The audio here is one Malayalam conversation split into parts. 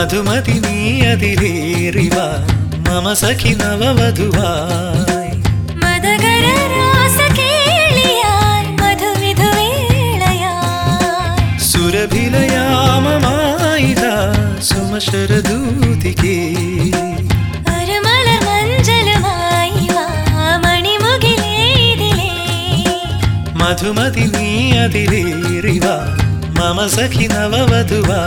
മധുമതി നീ അതിലേറിവ മമ സഖി നവവധുവാ സുരഭിലയാമമായിത സുമശരദൂതികേ. മധുമതി നീ അതിലേറിവ മമ സഖി നവവധുവാ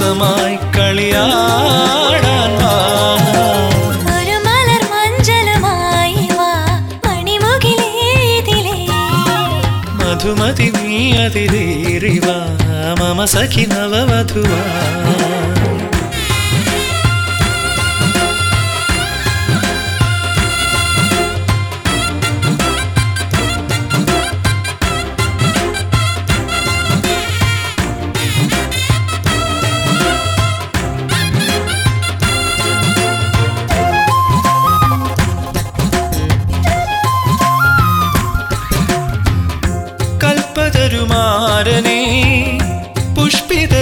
ദേവഹംസമായി കളിയാടാൻ വാ ഒരു മലർ മഞ്ചലുമായി വാ മണിമുകിലേതിലേ. മധുമതി നീ അതിലേറിവ മമ സഖി നവവധുവാ पुष्पी द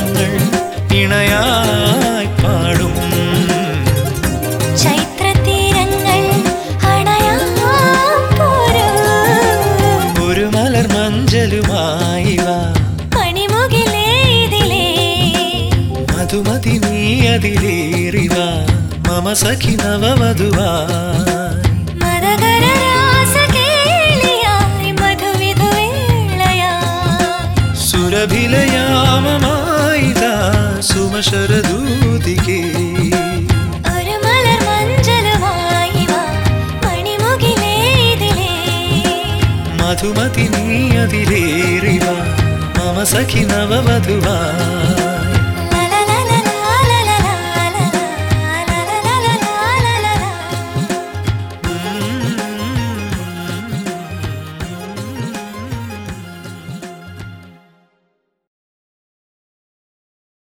ചക്രവാകങ്ങൾ ഇണയായി പാടും. ചൈത്രതീരങ്ങൾ. ഒരു മലർ മഞ്ചലുമായി മധുമതി നീ അതിലേറിവ മമ സഖി നവവധുവാ. സുരഭിലയാമമായിത സുമശരദൂതികേ ഒരു മലർ മഞ്ചലുമായി വാ മണിമുകിലേതിലേ മധുമതി